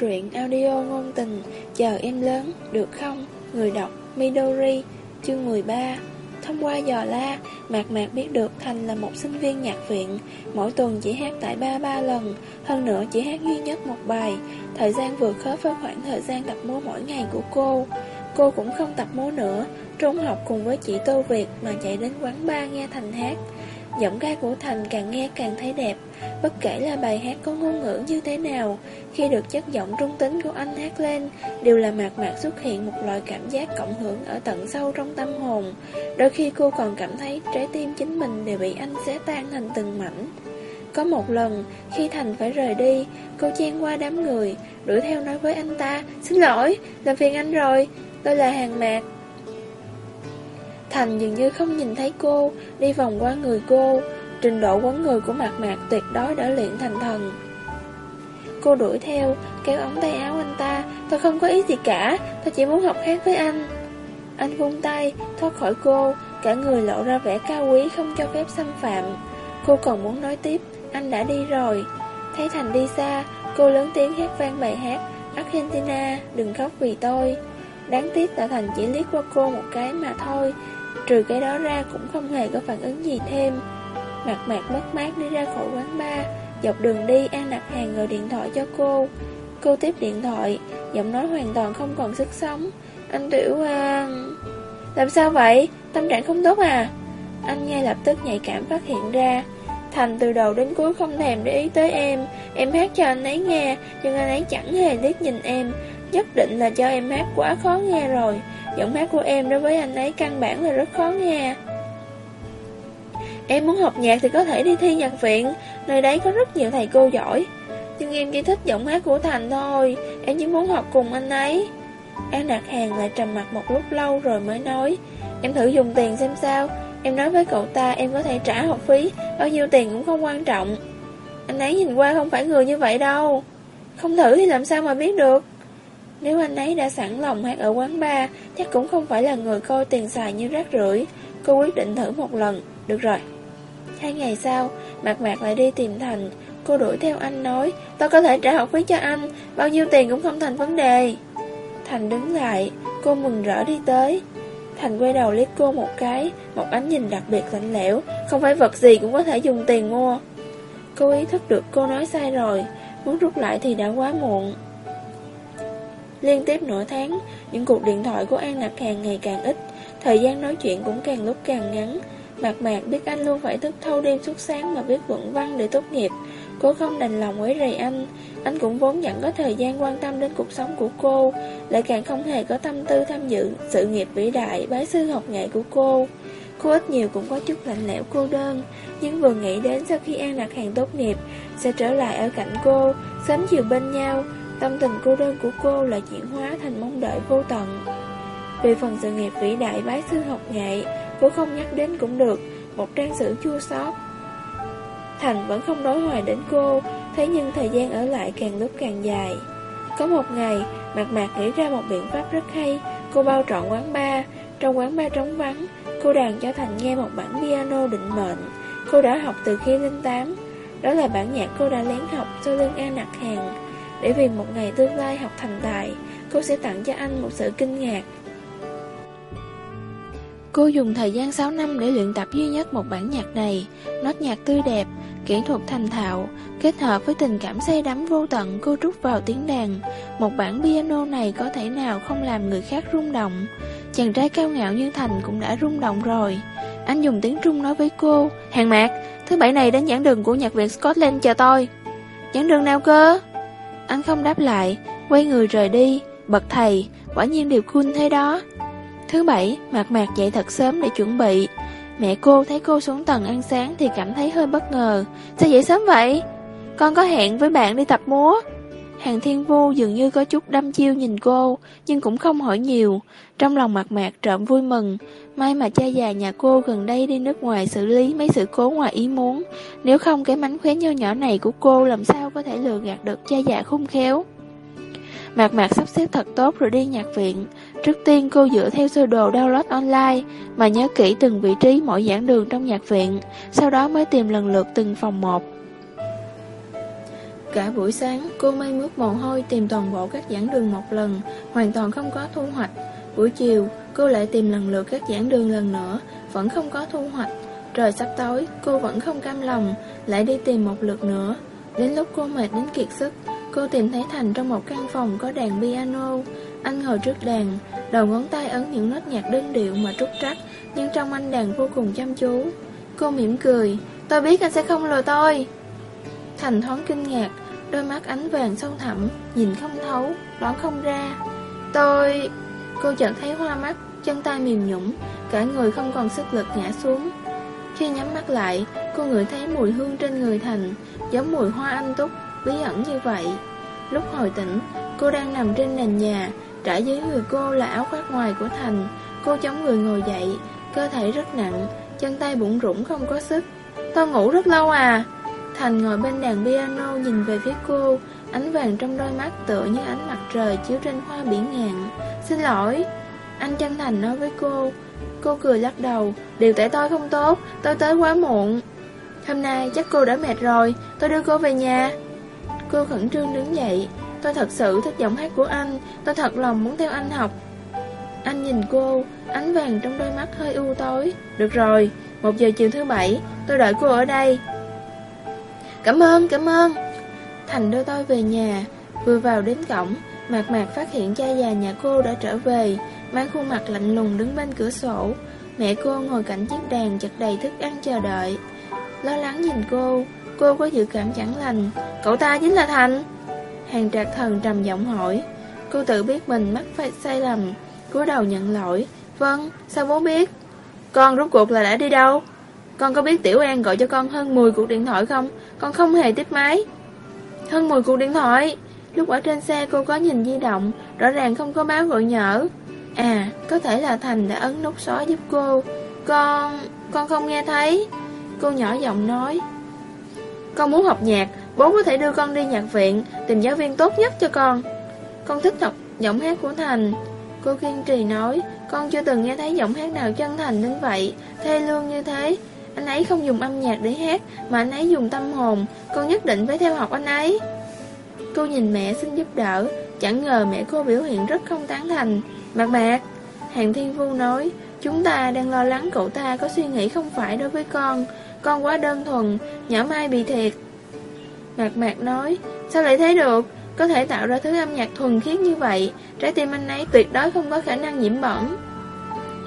Truyện audio ngôn tình Chờ em lớn, được không? Người đọc Midori Chương 13 Thông qua dò la, Mạc Mạc biết được Thành là một sinh viên nhạc viện. Mỗi tuần chỉ hát tại ba ba lần. Hơn nữa chỉ hát duy nhất một bài. Thời gian vừa khớp với khoảng thời gian tập múa mỗi ngày của cô. Cô cũng không tập múa nữa. Trung học cùng với chị Tô Việt mà chạy đến quán bar nghe Thành hát. Giọng ca của Thành càng nghe càng thấy đẹp Bất kể là bài hát có ngôn ngữ như thế nào. Khi được chất giọng trung tính của anh hát lên Đều là mạc mạc xuất hiện một loại cảm giác cộng hưởng ở tận sâu trong tâm hồn. Đôi khi cô còn cảm thấy trái tim chính mình đều bị anh xé tan thành từng mảnh. Có một lần, khi Thành phải rời đi Cô chen qua đám người Đuổi theo nói với anh ta Xin lỗi, làm phiền anh rồi Tôi là Hàng Mạc. Thành dường như không nhìn thấy cô, đi vòng qua người cô. Trình độ quấn người của mặt mạc tuyệt đối đã luyện thành thần. Cô đuổi theo, kéo ống tay áo anh ta. Tôi không có ý gì cả, tôi chỉ muốn học hát với anh. Anh vung tay, thoát khỏi cô, cả người lộ ra vẻ cao quý không cho phép xâm phạm. Cô còn muốn nói tiếp, anh đã đi rồi. Thấy Thành đi xa, cô lớn tiếng hát vang bài hát Argentina, đừng khóc vì tôi. Đáng tiếc là Thành chỉ liếc qua cô một cái mà thôi. Trừ cái đó ra cũng không hề có phản ứng gì thêm. Mặt mặt mất mát đi ra khỏi quán bar, Dọc đường đi An đặt hàng gọi điện thoại cho cô. Cô tiếp điện thoại, Giọng nói hoàn toàn không còn sức sống. Anh Tiểu an Làm sao vậy? Tâm trạng không tốt à? Anh ngay lập tức nhạy cảm phát hiện ra. Thành từ đầu đến cuối không thèm để ý tới em. Em hát cho anh ấy nghe, Nhưng anh ấy chẳng hề liếc nhìn em. Nhất định là cho em hát quá khó nghe rồi. Giọng hát của em đối với anh ấy căn bản là rất khó nghe. Em muốn học nhạc thì có thể đi thi nhạc viện. Nơi đấy có rất nhiều thầy cô giỏi. Nhưng em chỉ thích giọng hát của Thành thôi. Em chỉ muốn học cùng anh ấy. An đặt Hàng lại trầm mặt một lúc lâu rồi mới nói, Em thử dùng tiền xem sao. Em nói với cậu ta em có thể trả học phí. Bao nhiêu tiền cũng không quan trọng. Anh ấy nhìn qua không phải người như vậy đâu. Không thử thì làm sao mà biết được? Nếu anh ấy đã sẵn lòng hát ở quán bar, chắc cũng không phải là người coi tiền xài như rác rưởi. Cô quyết định thử một lần. Được rồi. Hai ngày sau, Mạc Mạc lại đi tìm Thành. Cô đuổi theo anh nói, tôi có thể trả học phí cho anh, bao nhiêu tiền cũng không thành vấn đề. Thành đứng lại, cô mừng rỡ đi tới. Thành quay đầu liếc cô một cái, một ánh nhìn đặc biệt lạnh lẽo, không phải vật gì cũng có thể dùng tiền mua. Cô ý thức được cô nói sai rồi, muốn rút lại thì đã quá muộn. Liên tiếp nửa tháng, những cuộc điện thoại của An Lạc càng ngày càng ít, thời gian nói chuyện cũng càng lúc càng ngắn. Mạc Mạc biết anh luôn phải thức thâu đêm suốt sáng mà viết luận văn để tốt nghiệp. Cô không đành lòng quấy rầy anh, anh cũng vốn chẳng có thời gian quan tâm đến cuộc sống của cô, lại càng không hề có tâm tư tham dự sự nghiệp vĩ đại bái sư học nghệ của cô. Cô ít nhiều cũng có chút lạnh lẽo cô đơn, nhưng vừa nghĩ đến sau khi An Lạc Hàng tốt nghiệp, sẽ trở lại ở cạnh cô, sớm chiều bên nhau, Tâm tình cô đơn của cô lại chuyển hóa thành mong đợi vô tận. Về phần sự nghiệp vĩ đại bái sư học nghệ, Cô không nhắc đến cũng được, Một trang sử chua xót. Thành vẫn không đối hoài đến cô, Thế nhưng thời gian ở lại càng lúc càng dài. Có một ngày, Mạc Mạc nghĩ ra một biện pháp rất hay, Cô bao trọn quán bar. Trong quán bar trống vắng, Cô đàn cho Thành nghe một bản piano định mệnh. Cô đã học từ khi lên 8 Đó là bản nhạc cô đã lén học sau lưng An Nặc Hàng để vì một ngày tương lai học thành tài Cô sẽ tặng cho anh một sự kinh ngạc. Cô dùng thời gian 6 năm để luyện tập duy nhất một bản nhạc này. Nốt nhạc tươi đẹp, kỹ thuật thành thạo Kết hợp với tình cảm say đắm vô tận cô trút vào tiếng đàn. Một bản piano này có thể nào không làm người khác rung động. Chàng trai cao ngạo như Thành cũng đã rung động rồi. Anh dùng tiếng Trung nói với cô Hàng mạc, thứ bảy này đến giảng đường của nhạc viện Scotland chờ tôi. Giảng đường nào cơ? Anh không đáp lại, quay người rời đi, bật thầy, quả nhiên điều cool thế đó. Thứ bảy, Mạc Mạc dậy thật sớm để chuẩn bị. Mẹ cô thấy cô xuống tầng ăn sáng thì cảm thấy hơi bất ngờ. Sao dậy sớm vậy? Con có hẹn với bạn đi tập múa. Hàng Thiên Vu dường như có chút đâm chiêu nhìn cô, nhưng cũng không hỏi nhiều. Trong lòng mạc mạc trộm vui mừng, may mà cha già nhà cô gần đây đi nước ngoài xử lý mấy sự cố ngoài ý muốn. Nếu không cái mánh khóe nho nhỏ này của cô làm sao có thể lừa gạt được cha già khung khéo. Mạc Mạc sắp xếp thật tốt rồi đi nhạc viện. Trước tiên cô dựa theo sơ đồ download online mà nhớ kỹ từng vị trí mỗi giảng đường trong nhạc viện, sau đó mới tìm lần lượt từng phòng một. cả buổi sáng, cô mây mướt mồ hôi tìm toàn bộ các giảng đường một lần, hoàn toàn không có thu hoạch. Buổi chiều, cô lại tìm lần lượt các giảng đường lần nữa, vẫn không có thu hoạch. Trời sắp tối, cô vẫn không cam lòng, lại đi tìm một lượt nữa. Đến lúc cô mệt đến kiệt sức, cô tìm thấy Thành trong một căn phòng có đàn piano. Anh ngồi trước đàn, đầu ngón tay ấn những nốt nhạc đơn điệu mà trúc trắc, nhưng trong anh đàn vô cùng chăm chú. Cô mỉm cười, tôi biết anh sẽ không lừa tôi. Thành thoáng kinh ngạc, đôi mắt ánh vàng sâu thẳm, nhìn không thấu, đoán không ra. Tôi... Cô chợt thấy hoa mắt, chân tay mềm nhũng, cả người không còn sức lực ngã xuống. Khi nhắm mắt lại, cô ngửi thấy mùi hương trên người Thành, giống mùi hoa anh túc, bí ẩn như vậy. Lúc hồi tỉnh, cô đang nằm trên nền nhà, trải dưới người cô là áo khoác ngoài của Thành. Cô chống người ngồi dậy, cơ thể rất nặng, chân tay bụng rủng không có sức. Tôi ngủ rất lâu à. Thành ngồi bên đàn piano nhìn về phía cô, ánh vàng trong đôi mắt tựa như ánh mặt trời chiếu trên hoa biển ngàn. Xin lỗi. Anh chân thành nói với cô. Cô cười lắc đầu, điều tại tôi không tốt, tôi tới quá muộn. Hôm nay chắc cô đã mệt rồi, tôi đưa cô về nhà. Cô khẩn trương đứng dậy, tôi thật sự thích giọng hát của anh, tôi thật lòng muốn theo anh học. Anh nhìn cô, ánh vàng trong đôi mắt hơi u tối. Được rồi, một giờ chiều thứ bảy, tôi đợi cô ở đây. Cảm ơn, cảm ơn. Thành đưa tôi về nhà, vừa vào đến cổng, Mạc Mạc phát hiện cha già nhà cô đã trở về, mang khuôn mặt lạnh lùng đứng bên cửa sổ. Mẹ cô ngồi cạnh chiếc đàn chật đầy thức ăn chờ đợi. Lo lắng nhìn cô, cô có dự cảm chẳng lành. Cậu ta chính là Thành. Hàng trạc thần trầm giọng hỏi. Cô tự biết mình mắc phải sai lầm, cúi đầu nhận lỗi. Vâng, sao bố biết? Con rốt cuộc là đã đi đâu? Con có biết Tiểu An gọi cho con hơn 10 cuộc điện thoại không? Con không hề tiếp máy. Hơn 10 cuộc điện thoại. Lúc ở trên xe cô có nhìn di động, rõ ràng không có báo gọi nhỡ. À, có thể là Thành đã ấn nút xóa giúp cô. Con... con không nghe thấy. Cô nhỏ giọng nói. Con muốn học nhạc, bố có thể đưa con đi nhạc viện, tìm giáo viên tốt nhất cho con. Con thích học giọng hát của Thành. Cô kiên trì nói, con chưa từng nghe thấy giọng hát nào chân thành đến vậy, thê lương như thế. Anh ấy không dùng âm nhạc để hát, mà anh ấy dùng tâm hồn, con nhất định phải theo học anh ấy. Cô nhìn mẹ xin giúp đỡ, chẳng ngờ mẹ cô biểu hiện rất không tán thành. Mạc mạc, Hàng Thiên Vu nói, chúng ta đang lo lắng cậu ta có suy nghĩ không phải đối với con, con quá đơn thuần, nhỏ mai bị thiệt. Mạc mạc nói, sao lại thế được, có thể tạo ra thứ âm nhạc thuần khiết như vậy, trái tim anh ấy tuyệt đối không có khả năng nhiễm bẩn.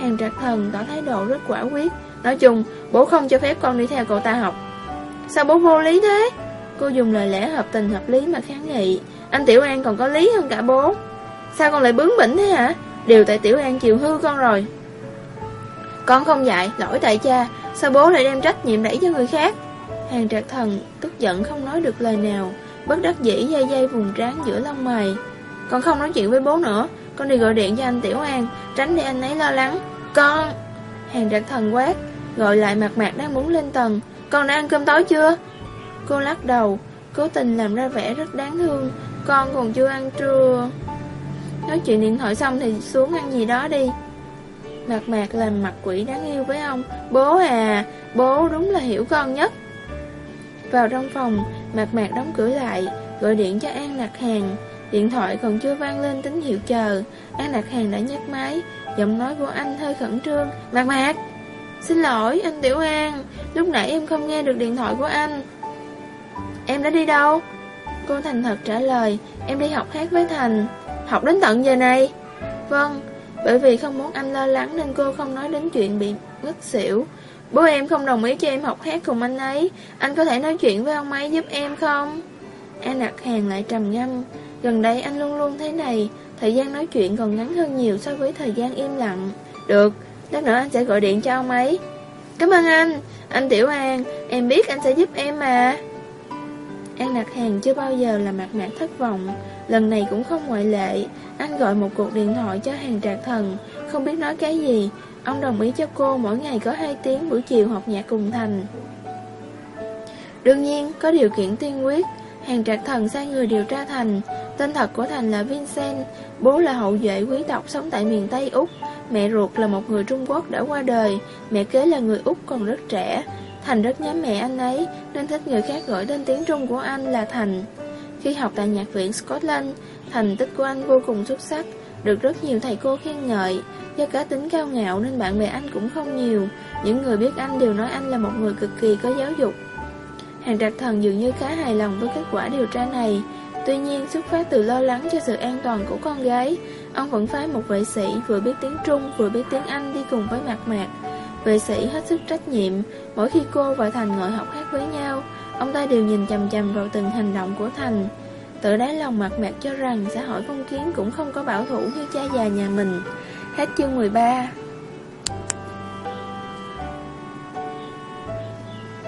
Hàng trạc thần tỏ thái độ rất quả quyết, nói chung, bố không cho phép con đi theo cậu ta học. Sao bố vô lý thế? Cô dùng lời lẽ hợp tình hợp lý mà kháng nghị Anh Tiểu An còn có lý hơn cả bố Sao con lại bướng bỉnh thế hả đều tại Tiểu An chiều hư con rồi. Con không dạy, lỗi tại cha Sao bố lại đem trách nhiệm đẩy cho người khác? Hàng trạc thần tức giận không nói được lời nào Bất đắc dĩ dây dây vùng trán giữa lông mày. Con không nói chuyện với bố nữa Con đi gọi điện cho anh Tiểu An Tránh để anh ấy lo lắng. Con! Hàng trạc thần quát Gọi lại mặt mạc đang muốn lên tầng. Con đã ăn cơm tối chưa? Cô lắc đầu, cố tình làm ra vẻ rất đáng thương, con còn chưa ăn trưa. Nói chuyện điện thoại xong thì xuống ăn gì đó đi. Mạc mạc làm mặt quỷ đáng yêu với ông. Bố à, bố đúng là hiểu con nhất. Vào trong phòng, mạc mạc đóng cửa lại, gọi điện cho An Lạc Hàng. Điện thoại còn chưa vang lên tín hiệu chờ. An Lạc Hàng đã nhấc máy, giọng nói của anh hơi khẩn trương. Mạc mạc, xin lỗi anh Tiểu An, lúc nãy em không nghe được điện thoại của anh. Em đã đi đâu? Cô thành thật trả lời Em đi học hát với Thành Học đến tận giờ này. Vâng, bởi vì không muốn anh lo lắng Nên cô không nói đến chuyện bị ngất xỉu. Bố em không đồng ý cho em học hát cùng anh ấy. Anh có thể nói chuyện với ông ấy giúp em không? An đặt hàng lại trầm ngâm. Gần đây anh luôn luôn thế này. Thời gian nói chuyện còn ngắn hơn nhiều so với thời gian im lặng. Được, lát nữa anh sẽ gọi điện cho ông ấy. Cảm ơn anh. Anh Tiểu An Em biết anh sẽ giúp em mà. An Lạc Hàng chưa bao giờ là mặt mạc thất vọng. Lần này cũng không ngoại lệ. Anh gọi một cuộc điện thoại cho hàng trạc thần. Không biết nói cái gì. Ông đồng ý cho cô mỗi ngày có 2 tiếng buổi chiều học nhạc cùng Thành. Đương nhiên, có điều kiện tiên quyết. Hàng trạc thần sai người điều tra Thành. Tên thật của Thành là Vincent. Bố là hậu duệ quý tộc sống tại miền Tây Úc. Mẹ ruột là một người Trung Quốc đã qua đời. Mẹ kế là người Úc còn rất trẻ. Thành rất nhớ mẹ anh ấy Nên thích người khác gọi tên tiếng Trung của anh là Thành Khi học tại nhạc viện Scotland, thành tích của anh vô cùng xuất sắc, được rất nhiều thầy cô khen ngợi. Do cá tính cao ngạo nên bạn bè anh cũng không nhiều. Những người biết anh đều nói anh là một người cực kỳ có giáo dục. Hàng trạc thần dường như khá hài lòng với kết quả điều tra này. Tuy nhiên, xuất phát từ lo lắng cho sự an toàn của con gái, ông vẫn phái một vệ sĩ vừa biết tiếng Trung vừa biết tiếng Anh đi cùng với Mạc Mạc. Vệ sĩ hết sức trách nhiệm, mỗi khi cô và Thành ngồi học hát với nhau, ông ta đều nhìn chầm chầm vào từng hành động của Thành. Tự đáy lòng mặt Mạc cho rằng xã hội phong kiến cũng không có bảo thủ như cha già nhà mình. Hết chương 13